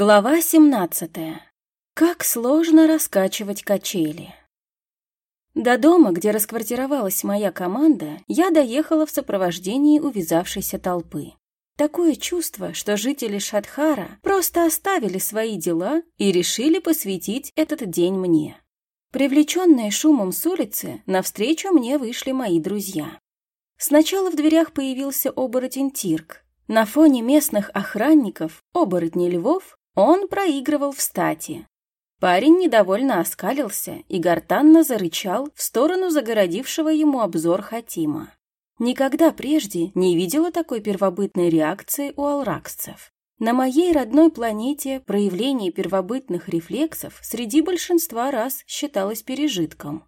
Глава 17. Как сложно раскачивать качели. До дома, где расквартировалась моя команда, я доехала в сопровождении увязавшейся толпы. Такое чувство, что жители Шатхара просто оставили свои дела и решили посвятить этот день мне. Привлеченные шумом с улицы, навстречу мне вышли мои друзья. Сначала в дверях появился оборотень Тирк. На фоне местных охранников, оборотней львов, он проигрывал в стати. Парень недовольно оскалился и гортанно зарычал в сторону загородившего ему обзор Хатима. Никогда прежде не видела такой первобытной реакции у алраксцев. На моей родной планете проявление первобытных рефлексов среди большинства раз считалось пережитком.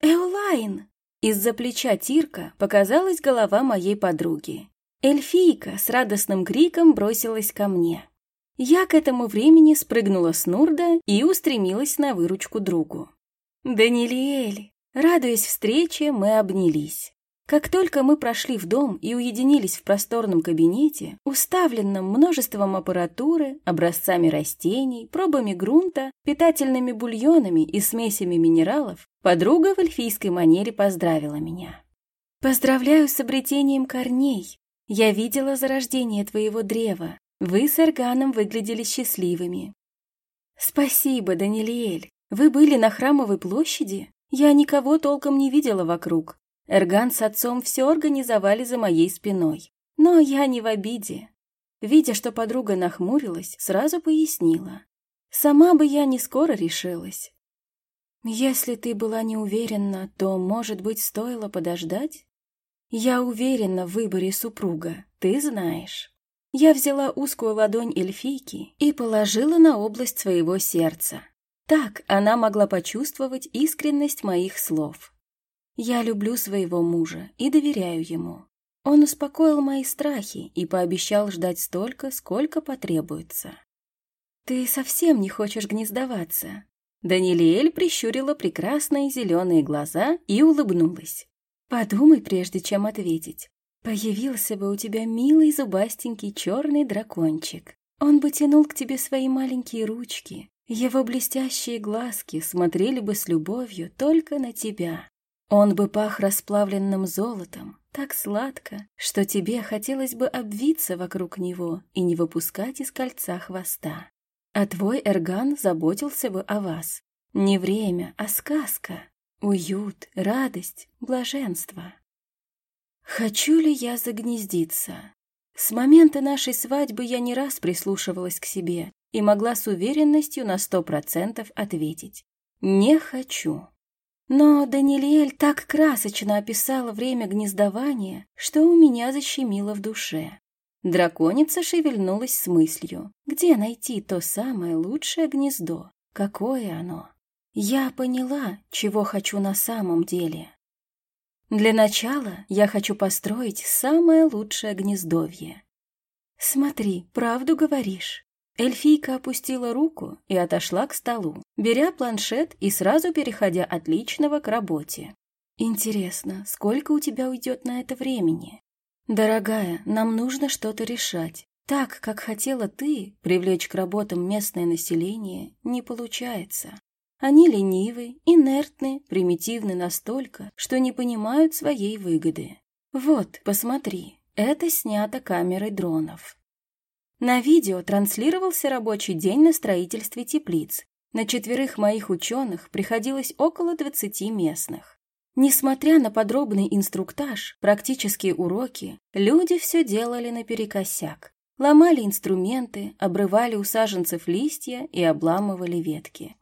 «Эолайн!» Из-за плеча Тирка показалась голова моей подруги. Эльфийка с радостным криком бросилась ко мне. Я к этому времени спрыгнула с Нурда и устремилась на выручку другу. «Даниэль!» Радуясь встрече, мы обнялись. Как только мы прошли в дом и уединились в просторном кабинете, уставленном множеством аппаратуры, образцами растений, пробами грунта, питательными бульонами и смесями минералов, подруга в эльфийской манере поздравила меня. «Поздравляю с обретением корней. Я видела зарождение твоего древа. Вы с Эрганом выглядели счастливыми. Спасибо, Даниэль. Вы были на Храмовой площади? Я никого толком не видела вокруг. Эрган с отцом все организовали за моей спиной. Но я не в обиде. Видя, что подруга нахмурилась, сразу пояснила. Сама бы я не скоро решилась. Если ты была не уверена, то, может быть, стоило подождать? Я уверена в выборе супруга, ты знаешь. Я взяла узкую ладонь эльфийки и положила на область своего сердца. Так она могла почувствовать искренность моих слов. Я люблю своего мужа и доверяю ему. Он успокоил мои страхи и пообещал ждать столько, сколько потребуется. «Ты совсем не хочешь гнездоваться?» Даниэль прищурила прекрасные зеленые глаза и улыбнулась. «Подумай, прежде чем ответить. Появился бы у тебя милый зубастенький черный дракончик. Он бы тянул к тебе свои маленькие ручки. Его блестящие глазки смотрели бы с любовью только на тебя. Он бы пах расплавленным золотом, так сладко, что тебе хотелось бы обвиться вокруг него и не выпускать из кольца хвоста. А твой Эрган заботился бы о вас. Не время, а сказка. Уют, радость, блаженство. Хочу ли я загнездиться? С момента нашей свадьбы я не раз прислушивалась к себе и могла с уверенностью на сто процентов ответить «не хочу». Но Даниэль так красочно описала время гнездования, что у меня защемило в душе. Драконица шевельнулась с мыслью, где найти то самое лучшее гнездо, какое оно. Я поняла, чего хочу на самом деле. Для начала я хочу построить самое лучшее гнездовье. Смотри, правду говоришь. Эльфийка опустила руку и отошла к столу, беря планшет и сразу переходя от личного к работе. Интересно, сколько у тебя уйдет на это времени? Дорогая, нам нужно что-то решать. Так, как хотела ты, привлечь к работам местное население, не получается. Они ленивы, инертны, примитивны настолько, что не понимают своей выгоды. Вот, посмотри, это снято камерой дронов. На видео транслировался рабочий день на строительстве теплиц. На четверых моих ученых приходилось около 20 местных. Несмотря на подробный инструктаж, практические уроки, люди все делали наперекосяк. Ломали инструменты, обрывали у саженцев листья и обламывали ветки.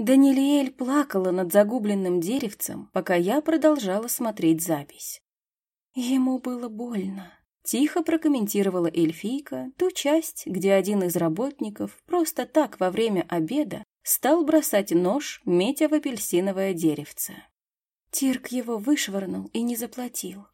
Даниэль плакала над загубленным деревцем, пока я продолжала смотреть запись. Ему было больно. Тихо прокомментировала эльфийка ту часть, где один из работников просто так во время обеда стал бросать нож, метя в апельсиновое деревце. Тирк его вышвырнул и не заплатил.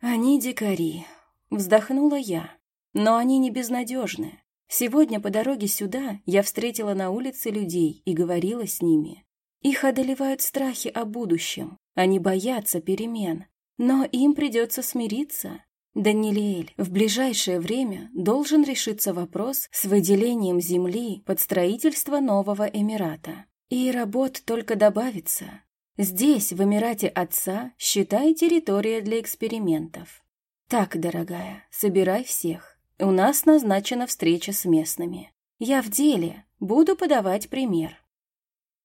«Они дикари», — вздохнула я, — «но они не безнадежны. Сегодня по дороге сюда я встретила на улице людей и говорила с ними. Их одолевают страхи о будущем, они боятся перемен, но им придется смириться. Даниэль, в ближайшее время должен решиться вопрос с выделением земли под строительство нового Эмирата. И работ только добавится. Здесь, в Эмирате Отца, считай территория для экспериментов. Так, дорогая, собирай всех. У нас назначена встреча с местными. Я в деле, буду подавать пример.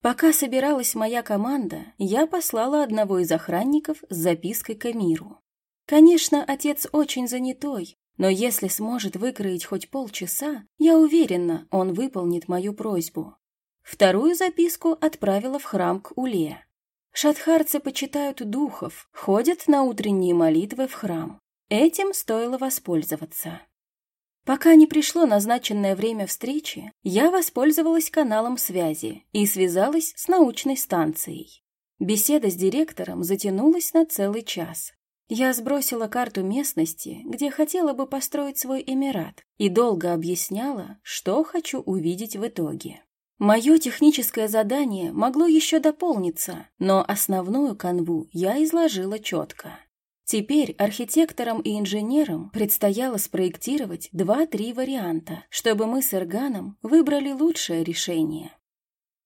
Пока собиралась моя команда, я послала одного из охранников с запиской к Эмиру. Конечно, отец очень занятой, но если сможет выкроить хоть полчаса, я уверена, он выполнит мою просьбу. Вторую записку отправила в храм к Уле. Шатхарцы почитают духов, ходят на утренние молитвы в храм. Этим стоило воспользоваться. Пока не пришло назначенное время встречи, я воспользовалась каналом связи и связалась с научной станцией. Беседа с директором затянулась на целый час. Я сбросила карту местности, где хотела бы построить свой Эмират, и долго объясняла, что хочу увидеть в итоге. Мое техническое задание могло еще дополниться, но основную канву я изложила четко. Теперь архитекторам и инженерам предстояло спроектировать два-три варианта, чтобы мы с Эрганом выбрали лучшее решение.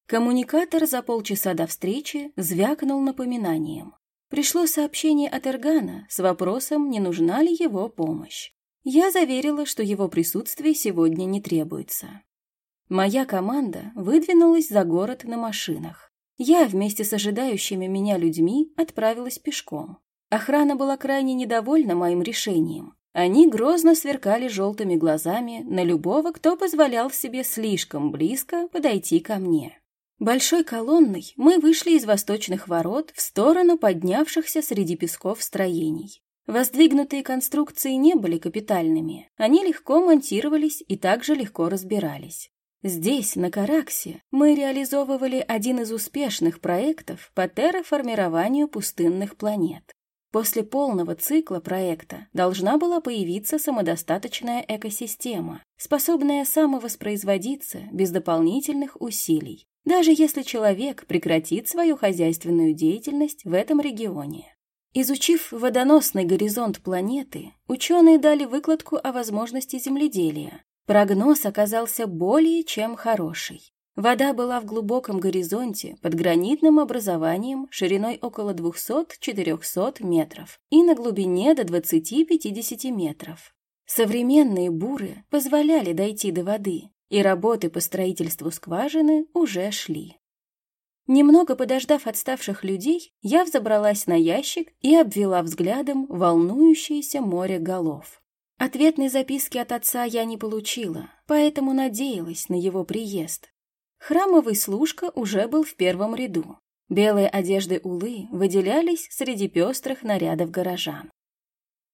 Коммуникатор за полчаса до встречи звякнул напоминанием пришло сообщение от Эргана с вопросом, не нужна ли его помощь. Я заверила, что его присутствие сегодня не требуется. Моя команда выдвинулась за город на машинах. Я вместе с ожидающими меня людьми отправилась пешком. Охрана была крайне недовольна моим решением. Они грозно сверкали желтыми глазами на любого, кто позволял себе слишком близко подойти ко мне. Большой колонной мы вышли из восточных ворот в сторону поднявшихся среди песков строений. Воздвигнутые конструкции не были капитальными, они легко монтировались и также легко разбирались. Здесь, на Караксе, мы реализовывали один из успешных проектов по терраформированию пустынных планет. После полного цикла проекта должна была появиться самодостаточная экосистема, способная самовоспроизводиться без дополнительных усилий, даже если человек прекратит свою хозяйственную деятельность в этом регионе. Изучив водоносный горизонт планеты, ученые дали выкладку о возможности земледелия. Прогноз оказался более чем хороший. Вода была в глубоком горизонте под гранитным образованием шириной около 200-400 метров и на глубине до 20-50 метров. Современные буры позволяли дойти до воды, и работы по строительству скважины уже шли. Немного подождав отставших людей, я взобралась на ящик и обвела взглядом волнующееся море голов. Ответной записки от отца я не получила, поэтому надеялась на его приезд. Храмовый служка уже был в первом ряду. Белые одежды Улы выделялись среди пестрых нарядов горожан.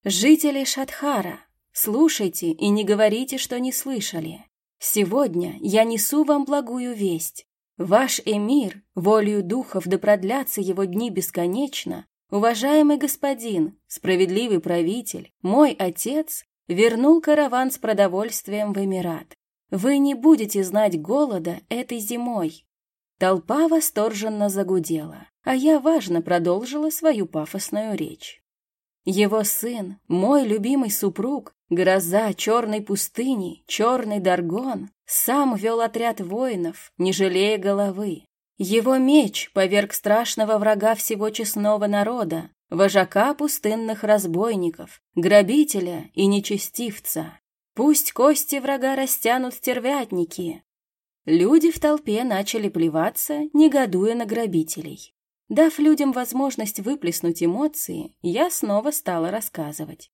«Жители Шатхара, слушайте и не говорите, что не слышали. Сегодня я несу вам благую весть. Ваш эмир, волею духов да продлятся его дни бесконечно, уважаемый господин, справедливый правитель, мой отец, вернул караван с продовольствием в Эмират. Вы не будете знать голода этой зимой. Толпа восторженно загудела, а я важно продолжила свою пафосную речь. Его сын, мой любимый супруг, гроза черной пустыни, черный Даргон, сам вел отряд воинов, не жалея головы. Его меч поверг страшного врага всего честного народа, вожака пустынных разбойников, грабителя и нечестивца. Пусть кости врага растянут стервятники. Люди в толпе начали плеваться, негодуя на грабителей. Дав людям возможность выплеснуть эмоции, я снова стала рассказывать.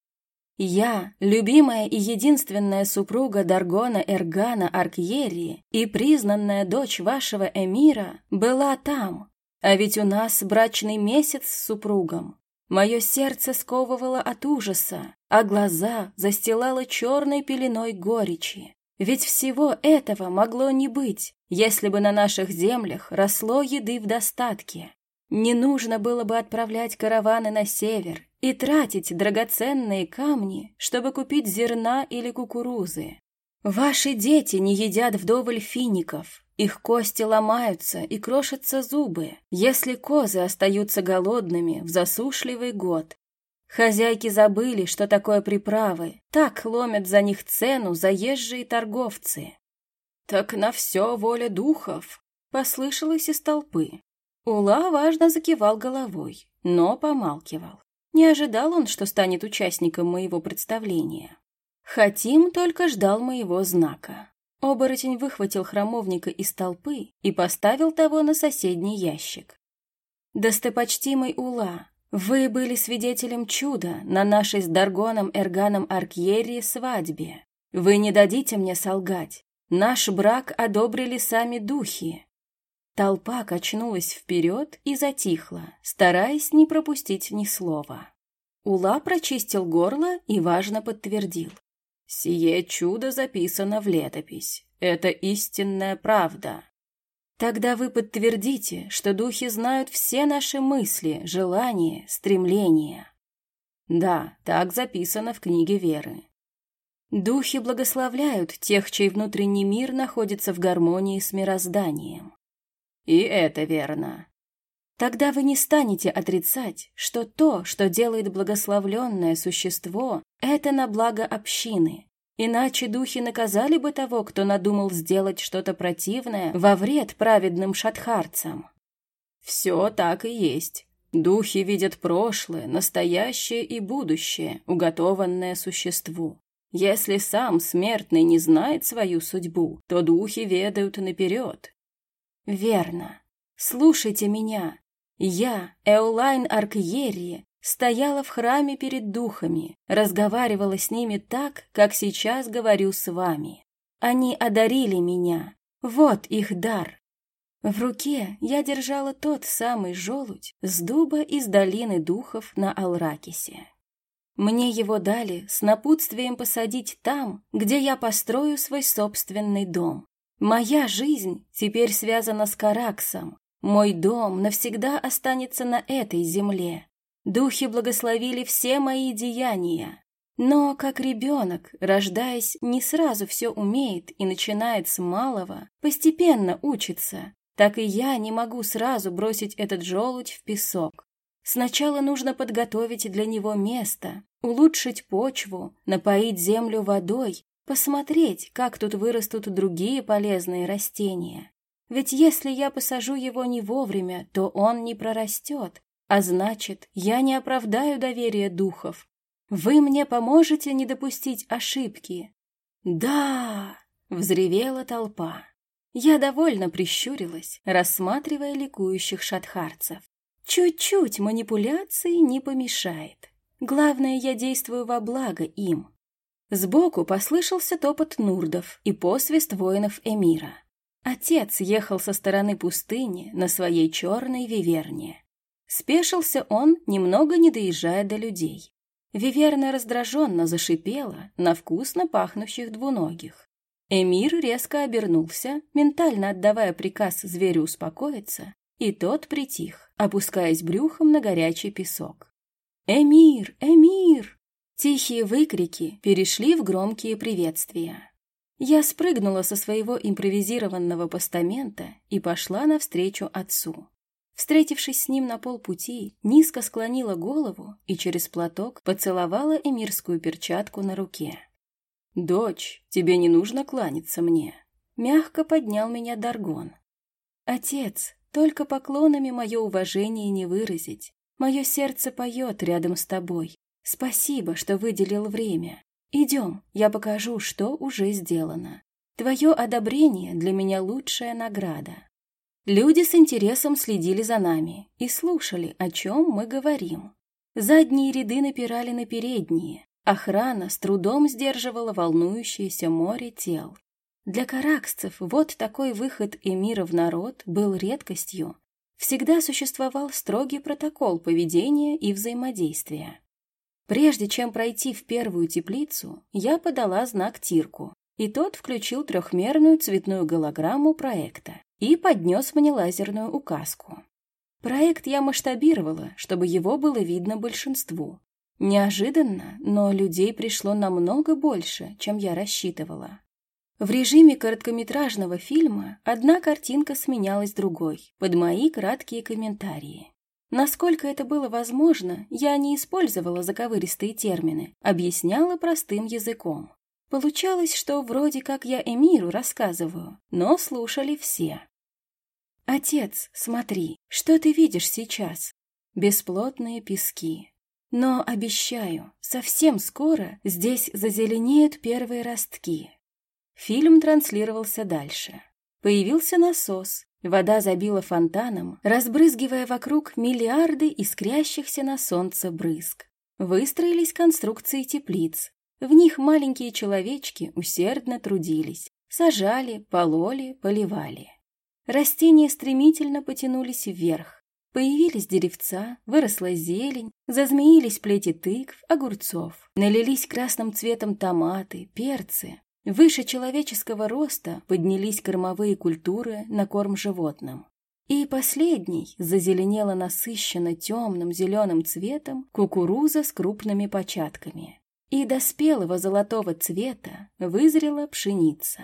Я, любимая и единственная супруга Даргона Эргана Аркьерии и признанная дочь вашего эмира, была там. А ведь у нас брачный месяц с супругом. Мое сердце сковывало от ужаса, а глаза застилало черной пеленой горечи. Ведь всего этого могло не быть, если бы на наших землях росло еды в достатке. Не нужно было бы отправлять караваны на север и тратить драгоценные камни, чтобы купить зерна или кукурузы. Ваши дети не едят вдоволь фиников, их кости ломаются и крошатся зубы, если козы остаются голодными в засушливый год. Хозяйки забыли, что такое приправы. Так ломят за них цену заезжие торговцы. «Так на все воля духов», — послышалось из толпы. Ула важно закивал головой, но помалкивал. Не ожидал он, что станет участником моего представления. Хатим только ждал моего знака. Оборотень выхватил храмовника из толпы и поставил того на соседний ящик. «Достопочтимый Ула, вы были свидетелем чуда на нашей с Даргоном Эрганом Аркьерии свадьбе. Вы не дадите мне солгать. Наш брак одобрили сами духи. Толпа качнулась вперед и затихла, стараясь не пропустить ни слова. Ула прочистил горло и важно подтвердил. «Сие чудо записано в летопись. Это истинная правда. Тогда вы подтвердите, что духи знают все наши мысли, желания, стремления. Да, так записано в книге веры. Духи благословляют тех, чей внутренний мир находится в гармонии с мирозданием. И это верно. Тогда вы не станете отрицать, что то, что делает благословленное существо, это на благо общины, Иначе духи наказали бы того, кто надумал сделать что-то противное во вред праведным шатхарцам. Все так и есть. Духи видят прошлое, настоящее и будущее, уготованное существу. Если сам смертный не знает свою судьбу, то духи ведают наперед. Верно. Слушайте меня. Я, Эулайн Аркьерри, стояла в храме перед духами, разговаривала с ними так, как сейчас говорю с вами. Они одарили меня. Вот их дар. В руке я держала тот самый желудь с дуба из долины духов на Алракисе. Мне его дали с напутствием посадить там, где я построю свой собственный дом. Моя жизнь теперь связана с Караксом. Мой дом навсегда останется на этой земле. Духи благословили все мои деяния. Но, как ребенок, рождаясь, не сразу все умеет и начинает с малого, постепенно учится, так и я не могу сразу бросить этот желудь в песок. Сначала нужно подготовить для него место, улучшить почву, напоить землю водой, посмотреть, как тут вырастут другие полезные растения. Ведь если я посажу его не вовремя, то он не прорастет, а значит, я не оправдаю доверие духов. Вы мне поможете не допустить ошибки. Да, взревела толпа. Я довольно прищурилась, рассматривая ликующих шатхарцев. Чуть-чуть манипуляции не помешает. Главное, я действую во благо им. Сбоку послышался топот нурдов и посвист воинов эмира. Отец ехал со стороны пустыни на своей черной виверне. Спешился он, немного не доезжая до людей. Виверна раздраженно зашипела на вкусно пахнущих двуногих. Эмир резко обернулся, ментально отдавая приказ зверю успокоиться, и тот притих, опускаясь брюхом на горячий песок. «Эмир! Эмир!» Тихие выкрики перешли в громкие приветствия. Я спрыгнула со своего импровизированного постамента и пошла навстречу отцу. Встретившись с ним на полпути, низко склонила голову и через платок поцеловала эмирскую перчатку на руке. «Дочь, тебе не нужно кланяться мне», — мягко поднял меня Даргон. «Отец, только поклонами мое уважение не выразить. Мое сердце поет рядом с тобой. Спасибо, что выделил время. Идем, я покажу, что уже сделано. Твое одобрение для меня лучшая награда». Люди с интересом следили за нами и слушали, о чем мы говорим. Задние ряды напирали на передние. Охрана с трудом сдерживала волнующееся море тел. Для караксцев вот такой выход эмира в народ был редкостью. Всегда существовал строгий протокол поведения и взаимодействия. Прежде чем пройти в первую теплицу, я подала знак Тирку, и тот включил трехмерную цветную голограмму проекта и поднес мне лазерную указку. Проект я масштабировала, чтобы его было видно большинству. Неожиданно, но людей пришло намного больше, чем я рассчитывала. В режиме короткометражного фильма одна картинка сменялась другой, под мои краткие комментарии. Насколько это было возможно, я не использовала заковыристые термины, объясняла простым языком. Получалось, что вроде как я Эмиру рассказываю, но слушали все. «Отец, смотри, что ты видишь сейчас?» Бесплотные пески. Но, обещаю, совсем скоро здесь зазеленеют первые ростки. Фильм транслировался дальше. Появился насос, вода забила фонтаном, разбрызгивая вокруг миллиарды искрящихся на солнце брызг. Выстроились конструкции теплиц. В них маленькие человечки усердно трудились, сажали, пололи, поливали. Растения стремительно потянулись вверх. Появились деревца, выросла зелень, зазмеились плети тыкв, огурцов. Налились красным цветом томаты, перцы. Выше человеческого роста поднялись кормовые культуры на корм животным. И последний зазеленела насыщенно темным зеленым цветом кукуруза с крупными початками. И до спелого золотого цвета вызрела пшеница.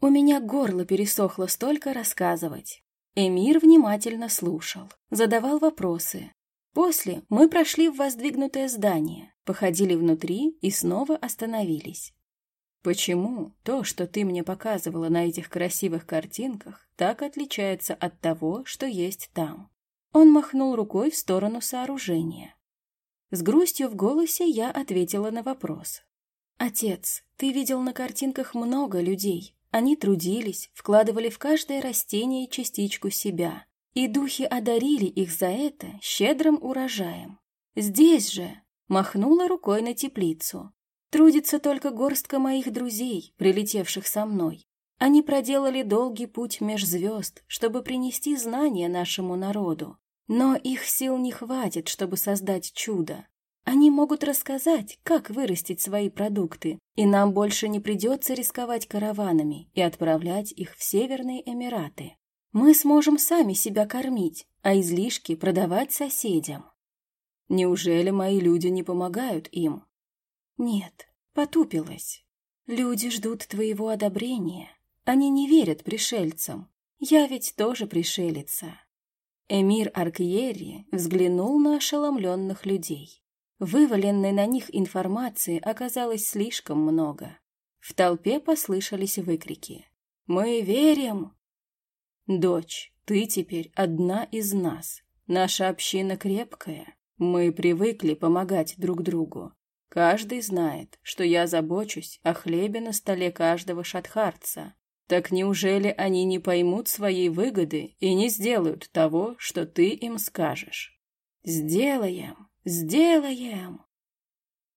У меня горло пересохло столько рассказывать. Эмир внимательно слушал, задавал вопросы. После мы прошли в воздвигнутое здание, походили внутри и снова остановились. Почему то, что ты мне показывала на этих красивых картинках, так отличается от того, что есть там? Он махнул рукой в сторону сооружения. С грустью в голосе я ответила на вопрос. «Отец, ты видел на картинках много людей. Они трудились, вкладывали в каждое растение частичку себя, и духи одарили их за это щедрым урожаем. Здесь же махнула рукой на теплицу. Трудится только горстка моих друзей, прилетевших со мной. Они проделали долгий путь меж звезд, чтобы принести знания нашему народу. Но их сил не хватит, чтобы создать чудо. Они могут рассказать, как вырастить свои продукты, и нам больше не придется рисковать караванами и отправлять их в Северные Эмираты. Мы сможем сами себя кормить, а излишки продавать соседям. Неужели мои люди не помогают им? Нет, потупилась. Люди ждут твоего одобрения. Они не верят пришельцам. Я ведь тоже пришелица. Эмир Аркьери взглянул на ошеломленных людей. Вываленной на них информации оказалось слишком много. В толпе послышались выкрики. «Мы верим!» «Дочь, ты теперь одна из нас. Наша община крепкая. Мы привыкли помогать друг другу. Каждый знает, что я забочусь о хлебе на столе каждого шатхарца. Так неужели они не поймут своей выгоды и не сделают того, что ты им скажешь? Сделаем, сделаем.